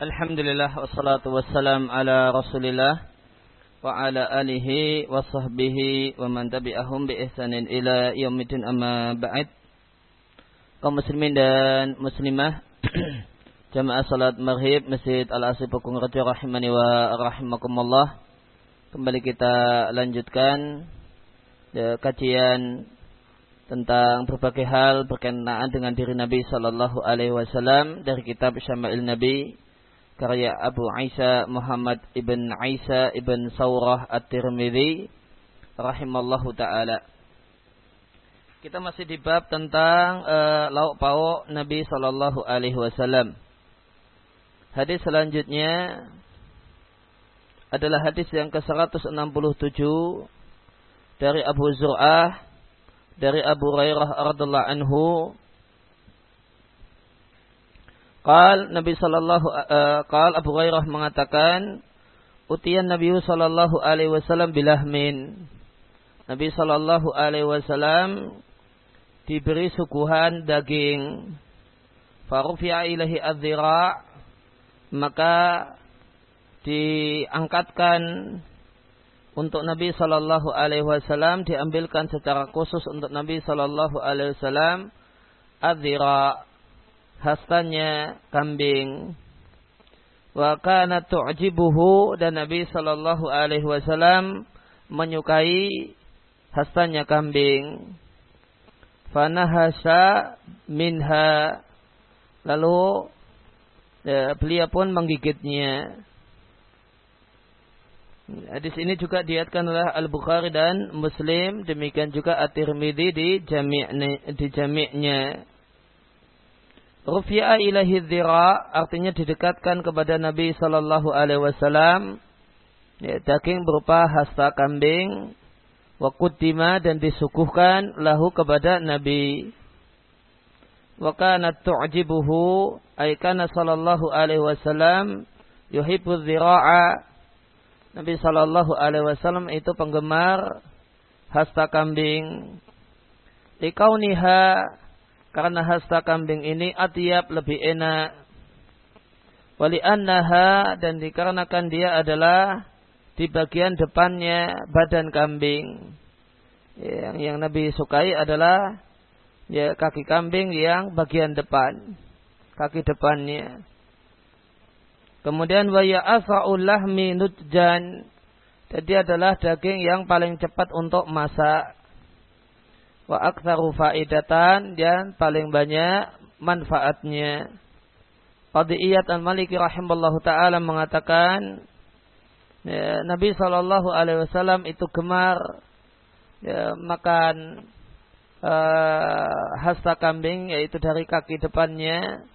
Alhamdulillah wassalatu wassalam ala Rasulillah wa ala alihi wa sahbihi wa man tabi'ahum bi ihsanin ila yaumidin amma ba'd. Kaum muslimin dan muslimah Jamaah salat maghrib Masjid Al-Asif Pukung Raja rahimani wa rahimakumullah. Kembali kita lanjutkan ya, kajian tentang berbagai hal berkenaan dengan diri Nabi sallallahu alaihi wasallam dari kitab Syama'il Nabi karya Abu Isa Muhammad ibn Isa ibn Saurah At-Tirmidzi rahimallahu taala. Kita masih di bab tentang uh, lauk pauk Nabi sallallahu alaihi wasallam. Hadis selanjutnya adalah hadis yang ke-167 dari Abu Zur'ah dari Abu Hurairah radhiallahu anhu Qal Nabi sallallahu uh, qal Abu Hurairah mengatakan utian Nabi sallallahu alaihi wasallam bilahmin. Nabi sallallahu alaihi wasallam diberi suguhan daging. Farufi'a ilahi adzira maka diangkatkan untuk Nabi sallallahu alaihi wasallam diambilkan secara khusus untuk Nabi sallallahu alaihi wasallam adzira hastanya kambing. Wa kana tu'jibuhu dan Nabi sallallahu alaihi wasallam menyukai hastanya kambing. Fanahasa minha lalu ya, beliau pun menggigitnya. Hadis ini juga diatkan oleh Al-Bukhari dan Muslim. Demikian juga At-Tirmidzi di jami' di jami'nya. Rufi'a ilahi dhira artinya didekatkan kepada Nabi sallallahu alaihi wasallam ya, daging berupa hasta kambing wa kuddima dan disuguhkan lahu kepada Nabi. Wa kana tu'jibuhu ay kana sallallahu alaihi wasallam yuhibbu dhira'a Nabi sallallahu alaihi wasallam itu penggemar hasta kambing. Likauniha karena hasta kambing ini atiap lebih enak. Wali annaha dan dikarenakan dia adalah di bagian depannya badan kambing. Yang, yang Nabi sukai adalah ya kaki kambing yang bagian depan, kaki depannya. Kemudian waya asra'ul lahmi nutjan. Jadi adalah daging yang paling cepat untuk masak wa aktsaru faidatan dan paling banyak manfaatnya. Qadiyat al-Maliki rahimallahu taala mengatakan ya, Nabi sallallahu alaihi wasallam itu gemar ya, makan uh, hasta kambing yaitu dari kaki depannya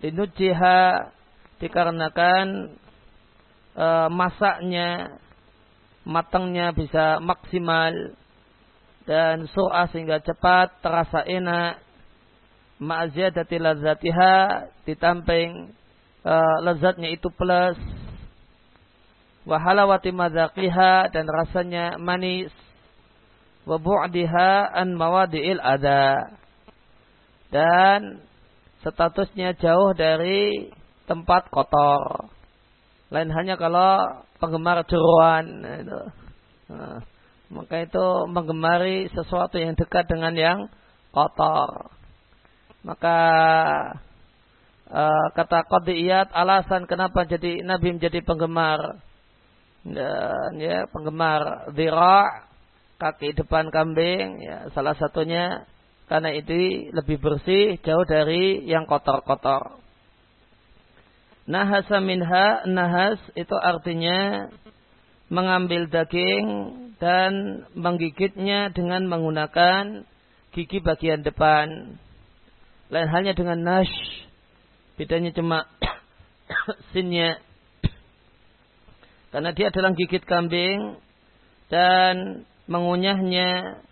dinujiha dikarenakan uh, masaknya matangnya bisa maksimal dan surah sehingga cepat terasa enak. Ma'ziyadati lazatiha ditamping uh, lezatnya itu plus. Wa halawati madzaqiha dan rasanya manis. Wa bu'diha an mawadi'il ada dan statusnya jauh dari tempat kotor. Lain hanya kalau penggemar jeruan itu. Nah maka itu menggemari sesuatu yang dekat dengan yang kotor. Maka uh, kata Qadiyat alasan kenapa jadi Nabi menjadi penggemar dan ya penggemar zira kaki depan kambing ya salah satunya karena itu lebih bersih jauh dari yang kotor-kotor. Nahasa minha nahas itu artinya mengambil daging dan menggigitnya dengan menggunakan gigi bagian depan. Lain halnya dengan nash. Bedanya cuma sinnya. Karena dia adalah gigit kambing dan mengunyahnya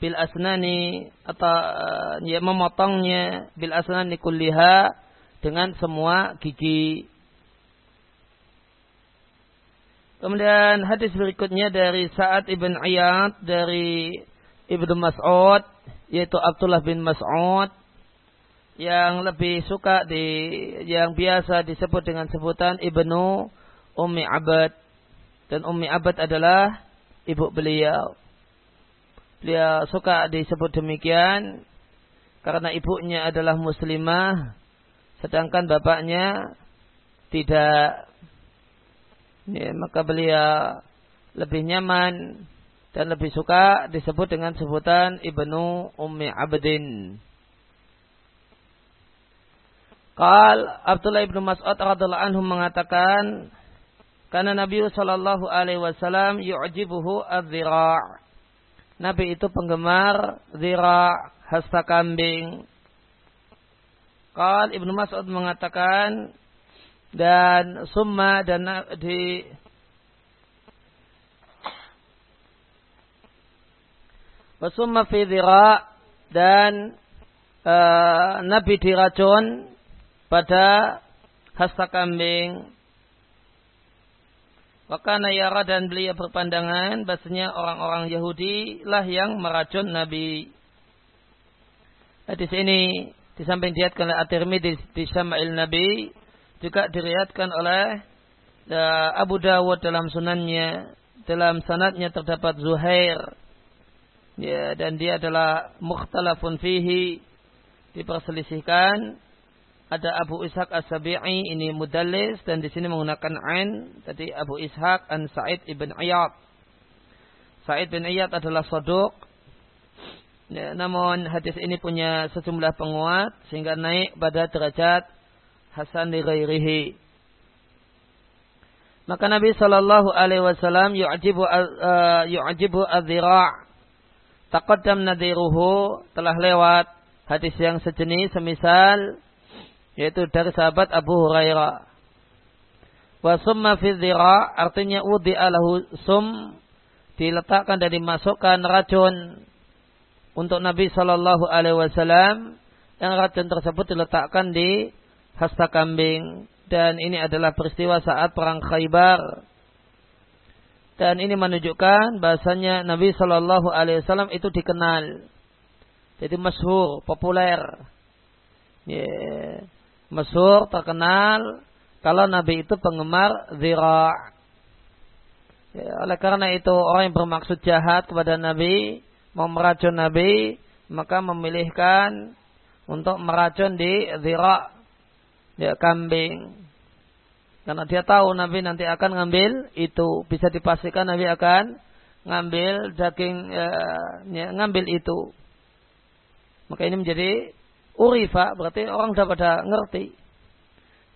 bil asnani atau uh, ya memotongnya bil asnani kulliha dengan semua gigi Kemudian hadis berikutnya dari Sa'ad ibn Iyad dari Ibnu Mas'ud yaitu Abdullah bin Mas'ud yang lebih suka di yang biasa disebut dengan sebutan Ibnu Ummi Abad dan Ummi Abad adalah ibu beliau. Beliau suka disebut demikian karena ibunya adalah muslimah sedangkan bapaknya tidak ya, maka beliau lebih nyaman dan lebih suka disebut dengan sebutan Ibnu Ummi Abdin. Qal Abdullah ibnu Mas'ud radhiallahu anhu mengatakan karena Nabi sallallahu alaihi wasallam yu'jibuhu adh-dhira'. Nabi itu penggemar dhira' hasta kambing. Qal Ibnu Mas'ud mengatakan dan summa dan di Wasumma fi dhira dan uh, Nabi diracun pada hasta kambing. Wakana yara dan beliau berpandangan bahasanya orang-orang Yahudi lah yang meracun Nabi. Hadis ini di samping diatkan oleh At-Tirmidzi di, di Syama'il Nabi juga diriatkan oleh uh, Abu Dawud dalam sunannya dalam sanatnya terdapat Zuhair. Ya dan dia adalah mukhtalafun fihi. Diperselisihkan. Ada Abu Ishaq As-Sabi'i ini mudallis dan di sini menggunakan ain. Tadi Abu Ishaq an Sa'id ibn Iyad. Sa'id bin Iyad adalah sodok ya, namun hadis ini punya sejumlah penguat sehingga naik pada derajat Hasan di ghairihi. Maka Nabi Shallallahu Alaihi Wasallam yu'jibu uh, yu'jibu adzira' Taqaddam nadiruhu telah lewat hadis yang sejenis semisal yaitu dari sahabat Abu Hurairah. Wa summa fi dhira artinya udi alahu sum diletakkan dan dimasukkan racun. Untuk Nabi Shallallahu Alaihi Wasallam yang racun tersebut diletakkan di hasta kambing dan ini adalah peristiwa saat perang Khaybar dan ini menunjukkan bahasanya Nabi Shallallahu Alaihi Wasallam itu dikenal, jadi masyhur, populer, yeah. masyhur, terkenal. Kalau Nabi itu penggemar zira. Ya, oleh karena itu orang yang bermaksud jahat kepada Nabi, mau meracun Nabi, maka memilihkan untuk meracun di zira, ya kambing. Karena dia tahu Nabi nanti akan ngambil itu. Bisa dipastikan Nabi akan ngambil daging, ya, ngambil itu. Maka ini menjadi urifa, berarti orang sudah pada ngerti.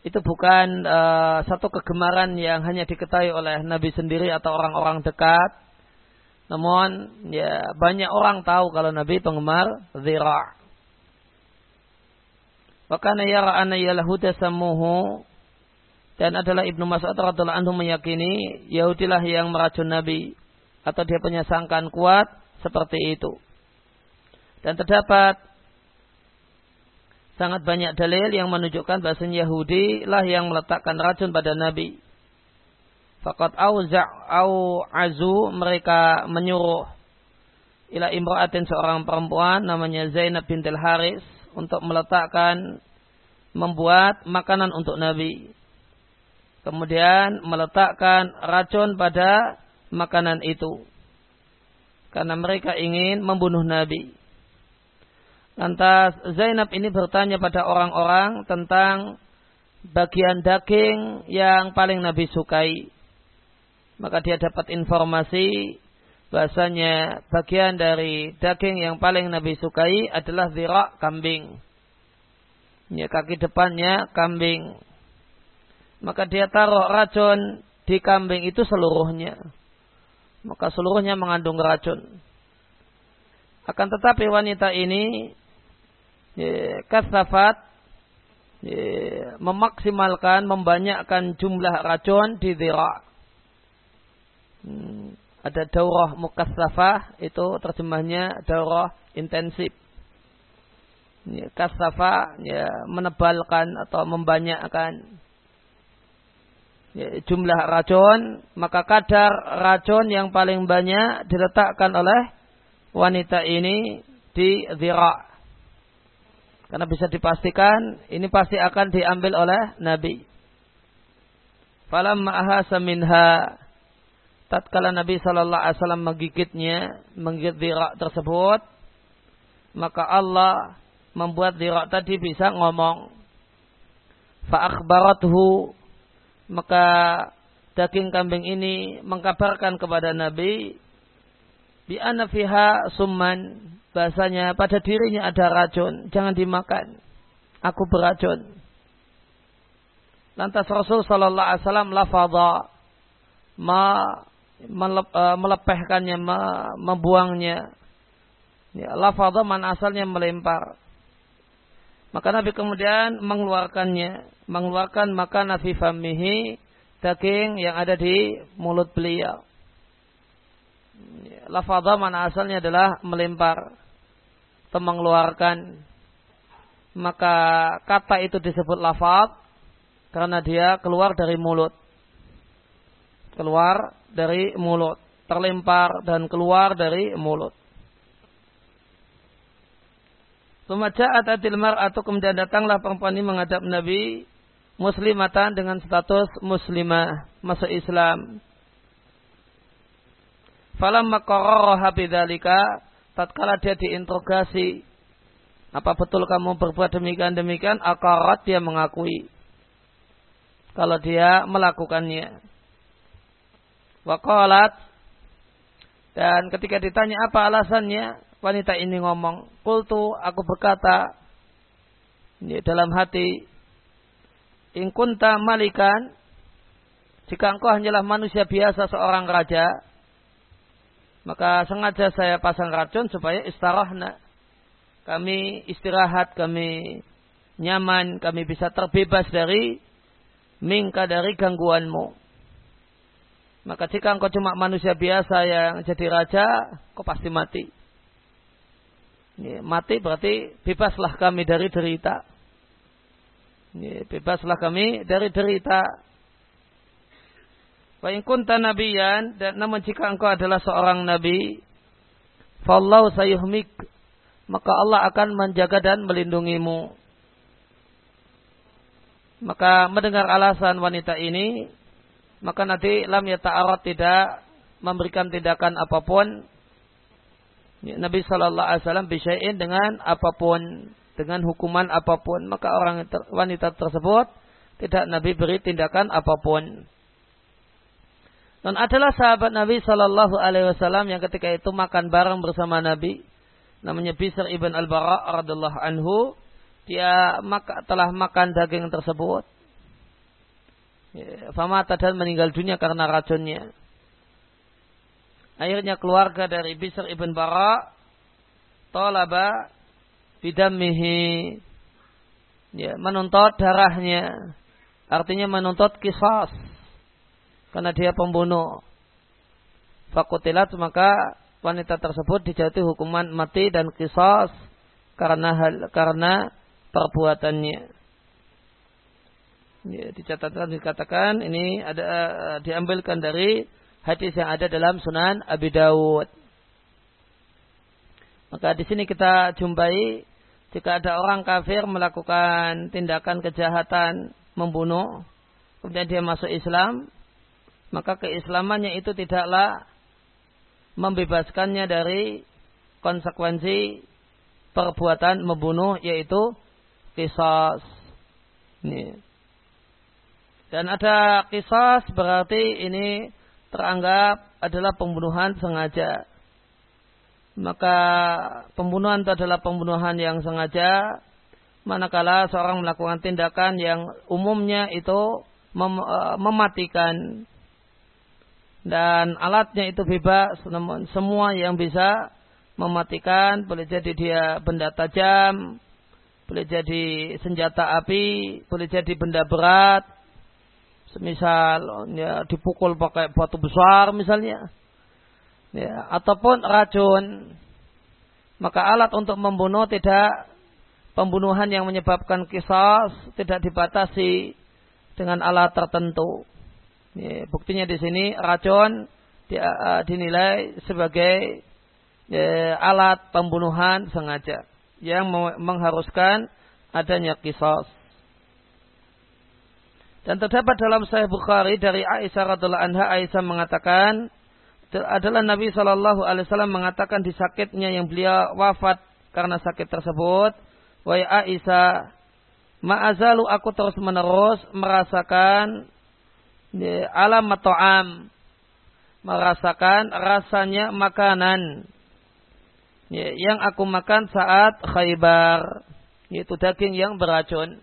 Itu bukan uh, satu kegemaran yang hanya diketahui oleh Nabi sendiri atau orang-orang dekat. Namun ya banyak orang tahu kalau Nabi penggemar zira'. Wakana yara anna yalahuda samuhu dan adalah Ibnu Mas'ud radhiallahu anhu meyakini Yahudilah yang meracun Nabi atau dia punya sangkaan kuat seperti itu. Dan terdapat sangat banyak dalil yang menunjukkan bahasa Yahudi lah yang meletakkan racun pada Nabi. Fakat au au azu mereka menyuruh ila imra'atin seorang perempuan namanya Zainab bintil Haris untuk meletakkan membuat makanan untuk Nabi kemudian meletakkan racun pada makanan itu karena mereka ingin membunuh Nabi. Lantas Zainab ini bertanya pada orang-orang tentang bagian daging yang paling Nabi sukai. Maka dia dapat informasi bahasanya bagian dari daging yang paling Nabi sukai adalah zirak kambing. Ya, kaki depannya kambing maka dia taruh racun di kambing itu seluruhnya. Maka seluruhnya mengandung racun. Akan tetapi wanita ini ya, kasafat ya, memaksimalkan, membanyakkan jumlah racun di zira. Hmm, ada daurah mukasafah, itu terjemahnya daurah intensif. Ya, kasafa ya, menebalkan atau membanyakkan Ya, jumlah racun, maka kadar racun yang paling banyak diletakkan oleh wanita ini di zira. Karena bisa dipastikan ini pasti akan diambil oleh Nabi. Falamma ahasa minha tatkala Nabi Shallallahu Alaihi Wasallam menggigitnya, menggigit dirak tersebut, maka Allah membuat dirak tadi bisa ngomong. Fa'akhbarathu maka daging kambing ini mengkabarkan kepada Nabi bi fiha summan bahasanya pada dirinya ada racun, jangan dimakan. Aku beracun. Lantas Rasul Sallallahu Alaihi Wasallam lafadha ma e, melepehkannya, membuangnya. Ya, lafadha man asalnya melempar. Maka Nabi kemudian mengeluarkannya, mengeluarkan maka Nabi famihi daging yang ada di mulut beliau. Lafadha mana asalnya adalah melempar atau mengeluarkan. Maka kata itu disebut lafad karena dia keluar dari mulut. Keluar dari mulut. Terlempar dan keluar dari mulut. Sumaja'at atil atau kemudian datanglah perempuan ini menghadap Nabi muslimatan dengan status muslimah masuk Islam. Falamma qararaha bidzalika tatkala dia diinterogasi apa betul kamu berbuat demikian demikian akarat dia mengakui kalau dia melakukannya. Waqalat dan ketika ditanya apa alasannya, wanita ini ngomong, "Qultu aku berkata ini dalam hati, in kunta malikan jika engkau hanyalah manusia biasa seorang raja, maka sengaja saya pasang racun supaya istirahna. Kami istirahat, kami nyaman, kami bisa terbebas dari mingka dari gangguanmu. Maka jika engkau cuma manusia biasa yang jadi raja, kau pasti mati. Ya, mati berarti bebaslah kami dari derita. Ya, bebaslah kami dari derita. Wa in kunta nabiyan dan namun jika engkau adalah seorang nabi, fallahu sayuhmik maka Allah akan menjaga dan melindungimu. Maka mendengar alasan wanita ini, maka nanti lam yata'arat tidak memberikan tindakan apa pun Nabi Shallallahu Alaihi Wasallam bisain dengan apa pun, dengan hukuman apa pun, maka orang wanita tersebut tidak Nabi beri tindakan apa pun. Dan adalah sahabat Nabi Shallallahu Alaihi Wasallam yang ketika itu makan bareng bersama Nabi, namanya Bisr ibn al Bara radhiallahu anhu dia maka, telah makan daging tersebut. Ya, famata dan meninggal dunia karena racunnya. Akhirnya keluarga dari Bisr ibn Bara tolaba bidamihi ya, menuntut darahnya. Artinya menuntut kisas. Karena dia pembunuh. Fakutilat maka wanita tersebut dijatuhi hukuman mati dan kisas karena hal karena perbuatannya. Ya, dicatatkan dikatakan ini ada uh, diambilkan dari hadis yang ada dalam Sunan Abi Dawud. Maka di sini kita jumpai jika ada orang kafir melakukan tindakan kejahatan membunuh, kemudian dia masuk Islam, maka keislamannya itu tidaklah membebaskannya dari konsekuensi perbuatan membunuh yaitu kisas. Ini. Dan ada kisas berarti ini teranggap adalah pembunuhan sengaja. Maka pembunuhan itu adalah pembunuhan yang sengaja. Manakala seorang melakukan tindakan yang umumnya itu mem e, mematikan. Dan alatnya itu bebas namun semua yang bisa mematikan. Boleh jadi dia benda tajam boleh jadi senjata api, boleh jadi benda berat, semisal ya, dipukul pakai batu besar misalnya, ya, ataupun racun. Maka alat untuk membunuh tidak pembunuhan yang menyebabkan kisah tidak dibatasi dengan alat tertentu. Ya, buktinya di sini racun dia, dinilai sebagai ya, alat pembunuhan sengaja yang mengharuskan adanya kisos. Dan terdapat dalam Sahih Bukhari dari Aisyah radhiallahu anha Aisyah mengatakan adalah Nabi Shallallahu Alaihi Wasallam mengatakan di sakitnya yang beliau wafat karena sakit tersebut, wahai Aisyah, ma'azalu aku terus menerus merasakan ya, alam to'am, merasakan rasanya makanan ya, yang aku makan saat khaybar, yaitu daging yang beracun.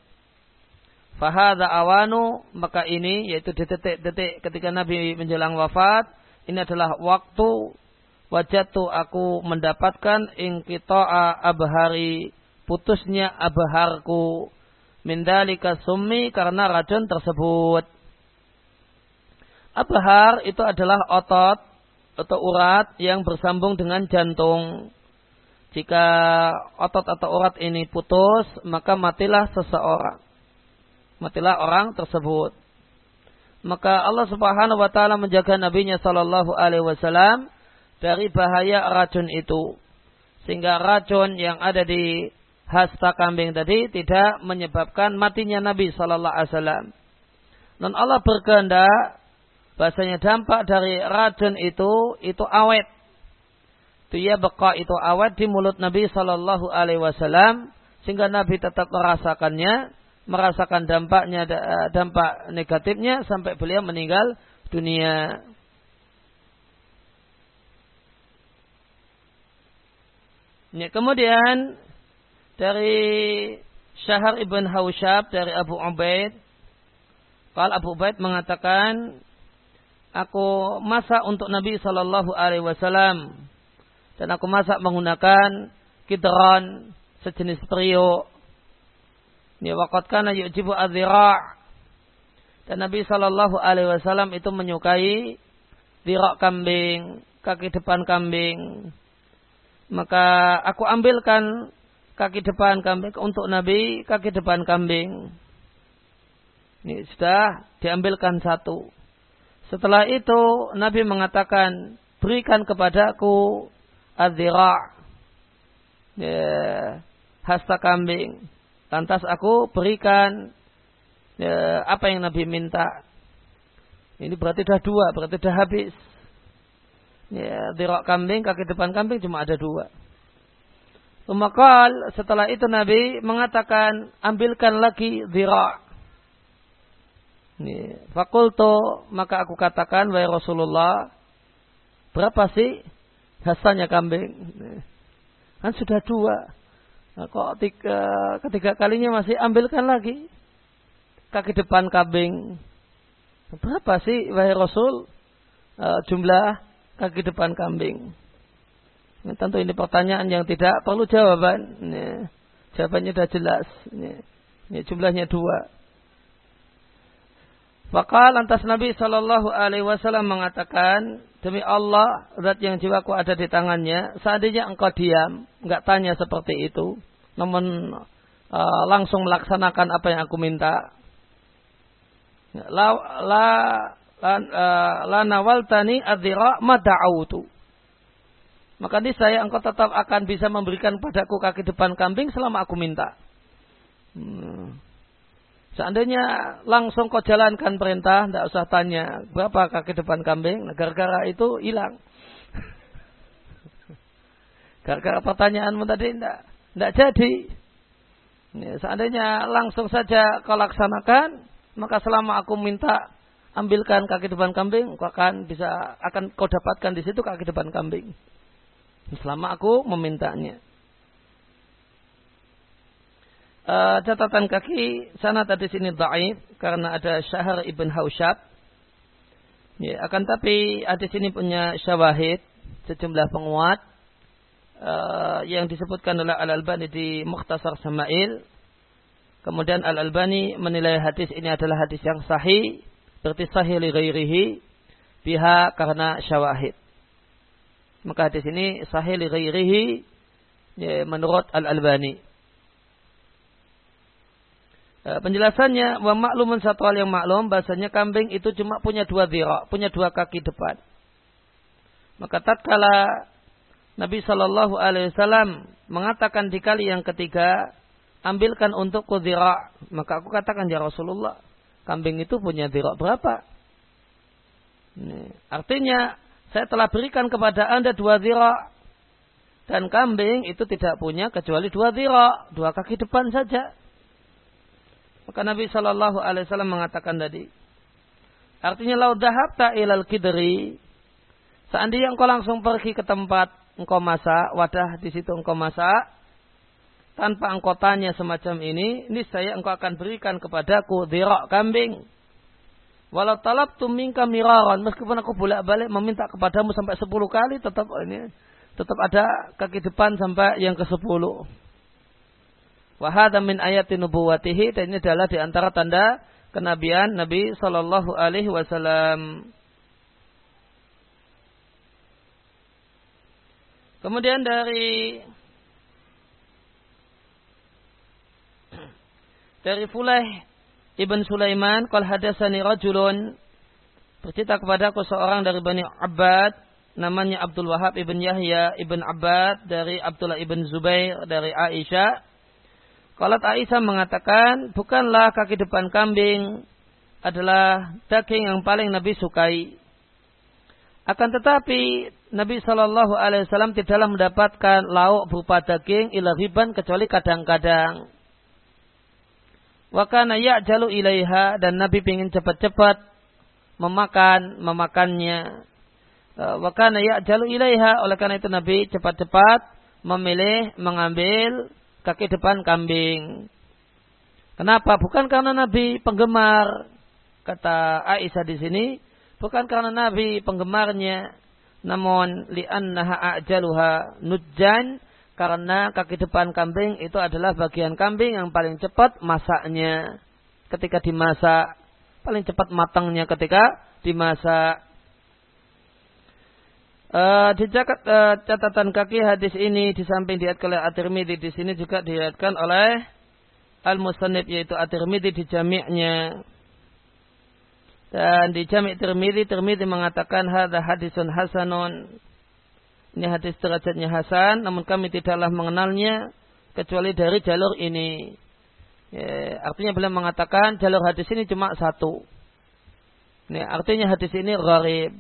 Fahada awanu maka ini yaitu detik-detik ketika Nabi menjelang wafat ini adalah waktu wajatu aku mendapatkan ingkitoa abhari putusnya abharku mindalika summi karena racun tersebut. Abhar itu adalah otot atau urat yang bersambung dengan jantung. Jika otot atau urat ini putus, maka matilah seseorang matilah orang tersebut. Maka Allah Subhanahu wa taala menjaga nabinya sallallahu alaihi wasallam dari bahaya racun itu. Sehingga racun yang ada di hasta kambing tadi tidak menyebabkan matinya Nabi sallallahu alaihi wasallam. Dan Allah berkehendak bahasanya dampak dari racun itu itu awet. Dia beka itu awet di mulut Nabi sallallahu alaihi wasallam sehingga Nabi tetap merasakannya merasakan dampaknya eh, dampak negatifnya sampai beliau meninggal dunia. Ya, kemudian dari Syahar ibn Haushab dari Abu Ubaid, kalau Abu Ubaid mengatakan, aku masak untuk Nabi Shallallahu Alaihi Wasallam dan aku masak menggunakan kidron sejenis periuk Ya waqad kana yujibu adzira' dan Nabi Shallallahu Alaihi Wasallam itu menyukai dirak kambing, kaki depan kambing. Maka aku ambilkan kaki depan kambing untuk Nabi, kaki depan kambing. Ini sudah diambilkan satu. Setelah itu Nabi mengatakan, berikan kepadaku adzira' ya, hasta kambing. Lantas aku berikan ya, apa yang Nabi minta. Ini berarti dah dua, berarti dah habis. Ya, dirok kambing, kaki depan kambing cuma ada dua. Umakal setelah itu Nabi mengatakan ambilkan lagi dirok. Fakulto maka aku katakan wahai Rasulullah berapa sih hasilnya kambing? Kan sudah dua. Kok tiga, ketiga kalinya masih ambilkan lagi kaki depan kambing. Berapa sih wahai Rasul uh, jumlah kaki depan kambing? Nah, tentu ini pertanyaan yang tidak perlu jawaban. Ini, jawabannya sudah jelas. Ini, ini jumlahnya dua. Maka lantas Nabi Shallallahu Alaihi Wasallam mengatakan, demi Allah, zat yang jiwaku ada di tangannya. Seandainya engkau diam, nggak tanya seperti itu, namun uh, langsung melaksanakan apa yang aku minta. La la la, uh, la nawaltani adzira mada'autu. Maka saya engkau tetap akan bisa memberikan padaku kaki depan kambing selama aku minta. Hmm. Seandainya langsung kau jalankan perintah, tidak usah tanya berapa kaki depan kambing, gara-gara itu hilang. Gara-gara pertanyaanmu tadi tidak tidak jadi. Ya, seandainya langsung saja kau laksanakan, maka selama aku minta ambilkan kaki depan kambing, kau akan bisa akan kau dapatkan di situ kaki depan kambing. Selama aku memintanya. Uh, catatan kaki sana tadi sini dhaif karena ada Syahar ibn Haushab. Ya, akan tapi ada sini punya syawahid sejumlah penguat uh, yang disebutkan oleh Al-Albani di Mukhtasar Samail. Kemudian Al-Albani menilai hadis ini adalah hadis yang sahih, berarti sahih li ghairihi biha karena syawahid. Maka hadis ini sahih li ghairihi ya, menurut Al-Albani. Uh, penjelasannya wa maklumun satu hal yang maklum bahasanya kambing itu cuma punya dua zira, punya dua kaki depan. Maka tatkala Nabi Shallallahu Alaihi Wasallam mengatakan di kali yang ketiga, ambilkan untuk kudira. Maka aku katakan ya Rasulullah, kambing itu punya dirok berapa? Ini, artinya saya telah berikan kepada anda dua dirok dan kambing itu tidak punya kecuali dua dirok, dua kaki depan saja. Maka Nabi Shallallahu Alaihi Wasallam mengatakan tadi, artinya lau dahabta ilal kidri, seandainya engkau langsung pergi ke tempat engkau masak, wadah di situ engkau masak, tanpa engkau tanya semacam ini, ini saya engkau akan berikan kepadaku dirok kambing. Walau talab tumingka miraron, meskipun aku bolak-balik meminta kepadamu sampai sepuluh kali, tetap ini tetap ada kaki depan sampai yang ke sepuluh. Wahada min ayatin nubuwatihi dan ini adalah di antara tanda kenabian Nabi Shallallahu Alaihi Wasallam. Kemudian dari dari Fulaih Ibn Sulaiman kal hadasani rajulun bercerita kepada aku seorang dari Bani Abbad namanya Abdul Wahab ibn Yahya ibn Abbad dari Abdullah ibn Zubair dari Aisyah kalau Aisyah mengatakan, bukanlah kaki depan kambing adalah daging yang paling Nabi sukai. Akan tetapi Nabi Shallallahu Alaihi Wasallam tidaklah mendapatkan lauk berupa daging ilahiban kecuali kadang-kadang. Wakana ya jalu ilaiha dan Nabi ingin cepat-cepat memakan memakannya. E, Wakana ya jalu ilaiha oleh karena itu Nabi cepat-cepat memilih mengambil kaki depan kambing. Kenapa? Bukan karena Nabi penggemar, kata Aisyah di sini, bukan karena Nabi penggemarnya, namun li'annaha a'jaluha nujjan, karena kaki depan kambing itu adalah bagian kambing yang paling cepat masaknya. Ketika dimasak, paling cepat matangnya ketika dimasak. Uh, di jakat, uh, catatan kaki hadis ini di samping diatkan oleh At-Tirmidzi di sini juga dilihatkan oleh Al-Musannif yaitu At-Tirmidzi di jami'nya. Dan di jami' Tirmidzi Tirmidzi mengatakan hadza hadisun hasanun. Ini hadis derajatnya hasan namun kami tidaklah mengenalnya kecuali dari jalur ini. Ya, artinya beliau mengatakan jalur hadis ini cuma satu. Ini artinya hadis ini gharib.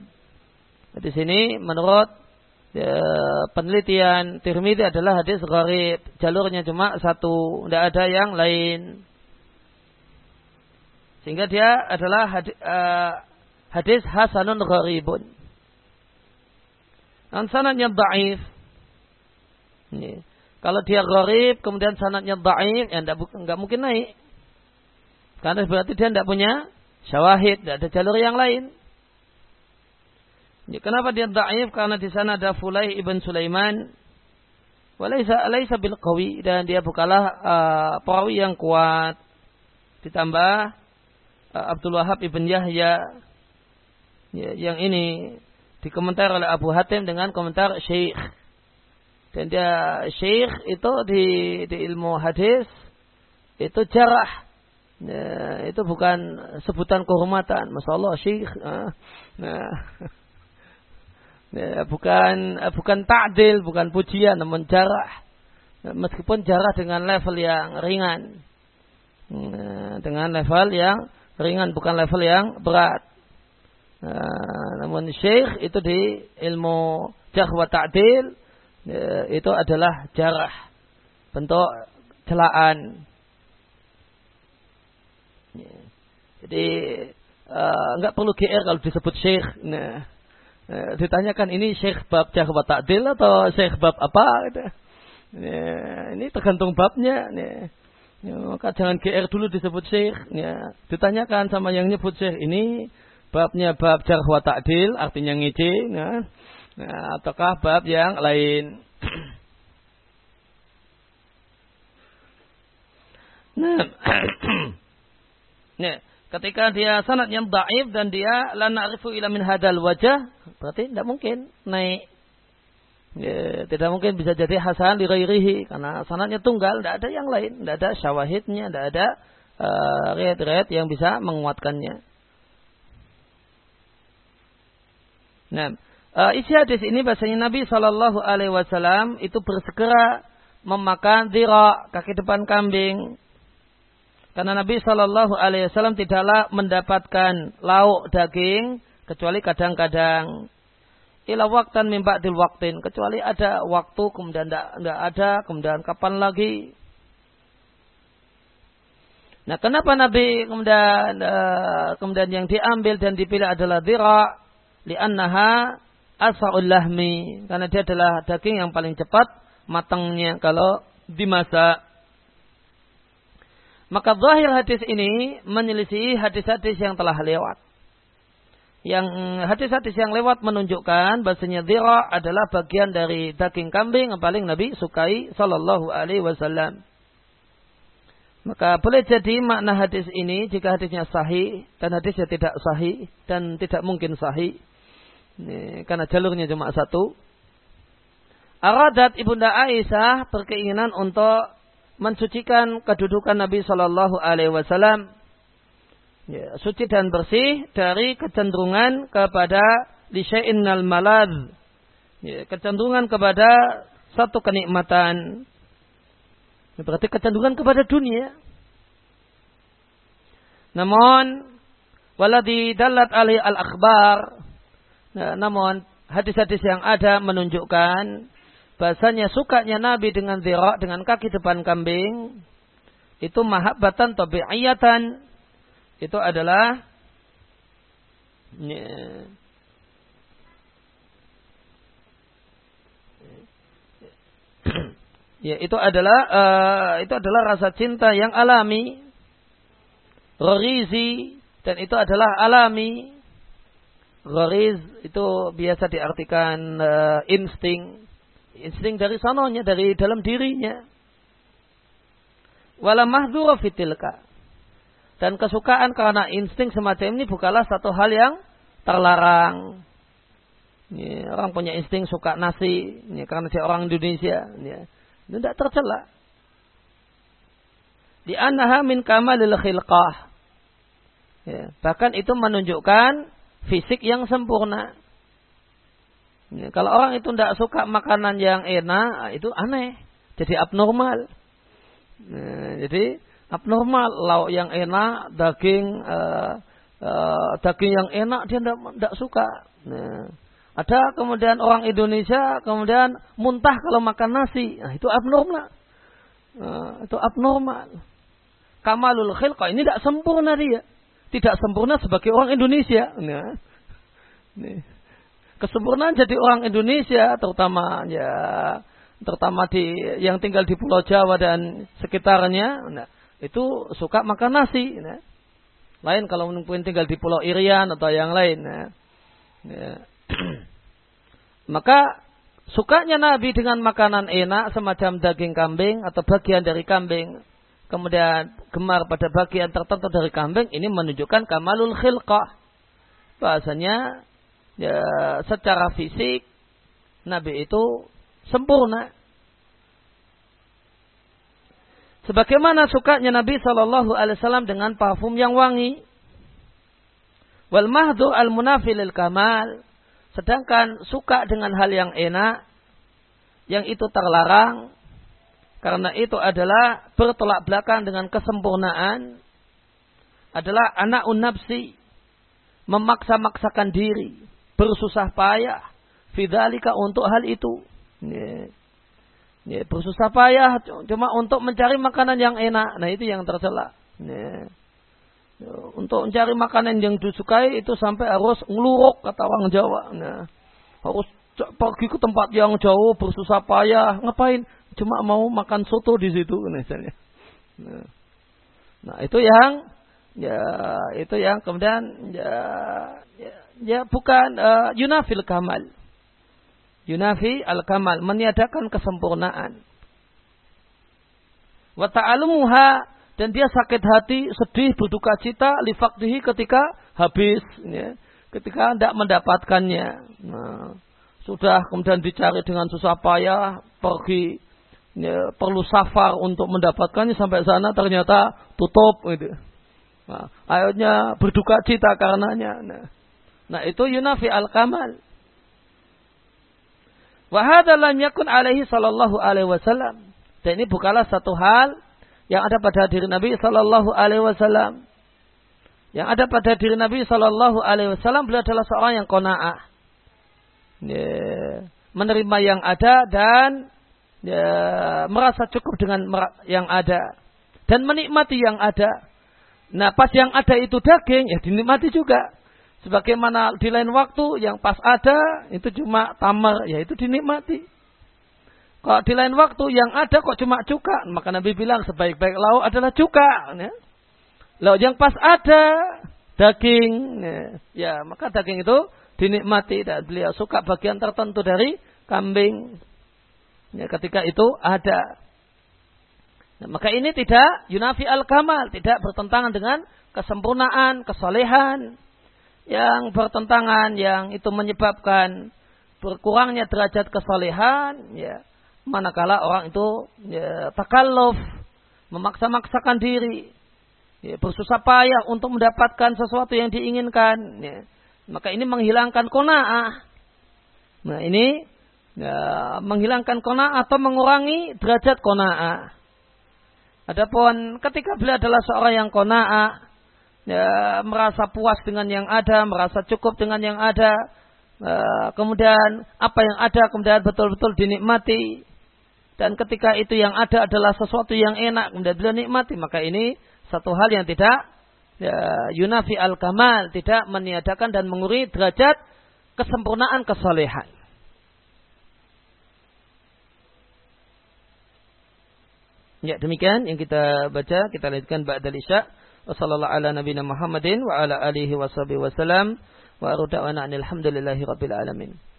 Di sini menurut ya, penelitian Tirmidzi adalah hadis gharib. Jalurnya cuma satu, tidak ada yang lain. Sehingga dia adalah hadis, uh, hadis hasanun gharibun. Dan sanadnya da'if. Kalau dia gharib, kemudian sanadnya da'if, ya tidak mungkin naik. Karena berarti dia tidak punya syawahid, tidak ada jalur yang lain. Kenapa dia dhaif? Karena di sana ada Fulai ibn Sulaiman. Walaysa alaysa bil qawi dan dia bukanlah uh, perawi yang kuat. Ditambah Abdul Wahab ibn Yahya ya, yang ini dikomentar oleh Abu Hatim dengan komentar Syekh. Dan dia Syekh itu di di ilmu hadis itu jarah. Ya, itu bukan sebutan kehormatan. Masya Allah Syekh. Nah. Ya, bukan eh, bukan ta'dil, bukan pujian, namun jarah. Ya, meskipun jarah dengan level yang ringan. Ya, dengan level yang ringan, bukan level yang berat. Nah, namun syekh itu di ilmu jarh wa ta'dil ya, itu adalah jarah. Bentuk celaan. Ya. Jadi uh, perlu GR kalau disebut syekh. Nah, Eh, ditanyakan ini syekh bab jahwa ta'dil atau syekh bab apa. Ya, ini tergantung babnya. Ya. Ya, maka jangan GR dulu disebut syekh. Ya. Ditanyakan sama yang nyebut syekh ini babnya bab jahwa ta'dil artinya ngece. Ya. Nah, ataukah bab yang lain. nah, nah ketika dia sanad yang daif dan dia la na'rifu ila min hadal wajah berarti tidak mungkin naik ya, tidak mungkin bisa jadi hasan di karena sanadnya tunggal tidak ada yang lain tidak ada syawahidnya tidak ada uh, riwayat-riwayat yang bisa menguatkannya nah uh, isi hadis ini bahasanya Nabi Shallallahu Alaihi Wasallam itu bersegera memakan dira kaki depan kambing. Karena Nabi Shallallahu Alaihi Wasallam tidaklah mendapatkan lauk daging kecuali kadang-kadang. Ila waktan mimba dil waktin kecuali ada waktu kemudian tidak ada kemudian kapan lagi. Nah, kenapa Nabi kemudian uh, kemudian yang diambil dan dipilih adalah dira li'annaha asfa'ul lahmi karena dia adalah daging yang paling cepat matangnya kalau dimasak. Maka zahir hadis ini menyelisih hadis-hadis yang telah lewat. Yang hadis-hadis yang lewat menunjukkan bahasanya dhira adalah bagian dari daging kambing yang paling Nabi sukai sallallahu alaihi wasallam. Maka boleh jadi makna hadis ini jika hadisnya sahih dan hadisnya tidak sahih dan tidak mungkin sahih. Ini, karena jalurnya cuma satu. Aradat ibunda Aisyah berkeinginan untuk mensucikan kedudukan Nabi Shallallahu Alaihi Wasallam, ya, suci dan bersih dari kecenderungan kepada al malad, ya, kecenderungan kepada satu kenikmatan. Ya, berarti kecenderungan kepada dunia. Namun, waladi dalat alih al akhbar. Nah, namun hadis-hadis yang ada menunjukkan bahasanya sukanya Nabi dengan zira, dengan kaki depan kambing, itu mahabbatan tabi'iyatan. Itu adalah ya, itu adalah uh, itu adalah rasa cinta yang alami, gharizi dan itu adalah alami. Ghariz itu biasa diartikan uh, insting insting dari sanonya, dari dalam dirinya. Wala mahdhura fitilka. Dan kesukaan karena insting semacam ini bukanlah satu hal yang terlarang. Ini, orang punya insting suka nasi, ini, karena dia orang Indonesia. Ini, ini tidak tercela. Di annaha min kamalil khilqah. Ya, bahkan itu menunjukkan fisik yang sempurna. Ya, kalau orang itu tidak suka makanan yang enak, itu aneh. Jadi abnormal. Nah, jadi abnormal. Lauk yang enak, daging uh, uh, daging yang enak dia tidak suka. Nah, ada kemudian orang Indonesia kemudian muntah kalau makan nasi. Nah, itu abnormal. Uh, itu abnormal. Kamalul khilqah ini tidak sempurna dia. Tidak sempurna sebagai orang Indonesia. Nah, nih kesempurnaan jadi orang Indonesia terutama ya terutama di yang tinggal di Pulau Jawa dan sekitarnya nah, itu suka makan nasi nah. lain kalau mungkin tinggal di Pulau Irian atau yang lain nah. ya. maka sukanya Nabi dengan makanan enak semacam daging kambing atau bagian dari kambing kemudian gemar pada bagian tertentu dari kambing ini menunjukkan kamalul khilqah bahasanya ya, secara fisik Nabi itu sempurna. Sebagaimana sukanya Nabi Shallallahu Alaihi Wasallam dengan parfum yang wangi. Wal mahdu al munafilil kamal. Sedangkan suka dengan hal yang enak, yang itu terlarang, karena itu adalah bertolak belakang dengan kesempurnaan, adalah anak unapsi, memaksa-maksakan diri bersusah payah fidalika untuk hal itu. Ya. Ya, bersusah payah cuma untuk mencari makanan yang enak. Nah itu yang tercela. Ya. Untuk mencari makanan yang disukai itu sampai harus ngeluruk kata orang Jawa. Nah, harus pergi ke tempat yang jauh bersusah payah. Ngapain? Cuma mau makan soto di situ misalnya. Nah, nah itu yang ya itu yang kemudian ya, ya ya bukan uh, yunafil kamal. Yunafi al-kamal, meniadakan kesempurnaan. Wa ta'alumuha dan dia sakit hati, sedih, berduka cita lifakdihi ketika habis, ya, ketika tidak mendapatkannya. Nah, sudah kemudian dicari dengan susah payah, pergi ya, perlu safar untuk mendapatkannya sampai sana ternyata tutup gitu. Nah, akhirnya berduka cita karenanya. Nah, Nah itu yunafi al-kamal. Wahada lam yakun alaihi sallallahu alaihi wasallam. Dan ini bukanlah satu hal yang ada pada diri Nabi Shallallahu Alaihi Wasallam. Yang ada pada diri Nabi Shallallahu Alaihi Wasallam beliau adalah seorang yang kona'ah, ya, menerima yang ada dan ya, merasa cukup dengan yang ada dan menikmati yang ada. Nah pas yang ada itu daging ya dinikmati juga. Sebagaimana di lain waktu yang pas ada itu cuma tamar ya itu dinikmati. Kalau di lain waktu yang ada kok cuma cuka, maka Nabi bilang sebaik-baik lauk adalah cuka. Ya. Lauk yang pas ada daging, ya. ya maka daging itu dinikmati dan beliau suka bagian tertentu dari kambing. Ya, ketika itu ada. Nah, maka ini tidak yunafi al-kamal, tidak bertentangan dengan kesempurnaan, kesolehan yang bertentangan, yang itu menyebabkan berkurangnya derajat kesolehan, ya manakala orang itu ya, takalluf, memaksa-maksakan diri, ya, bersusah payah untuk mendapatkan sesuatu yang diinginkan, ya. maka ini menghilangkan kona'ah. Nah ini ya, menghilangkan kona'ah atau mengurangi derajat kona'ah. Adapun ketika beliau adalah seorang yang kona'ah, ya, merasa puas dengan yang ada, merasa cukup dengan yang ada, Uh, kemudian apa yang ada kemudian betul-betul dinikmati dan ketika itu yang ada adalah sesuatu yang enak kemudian beliau nikmati maka ini satu hal yang tidak ya, yunafi al kamal tidak meniadakan dan menguri derajat kesempurnaan kesolehan. Ya demikian yang kita baca kita lanjutkan ba'dal isya. Wassallallahu ala nabiyina Muhammadin wa ala alihi wa wasallam wa aruda'wana alhamdulillahi rabbil alamin.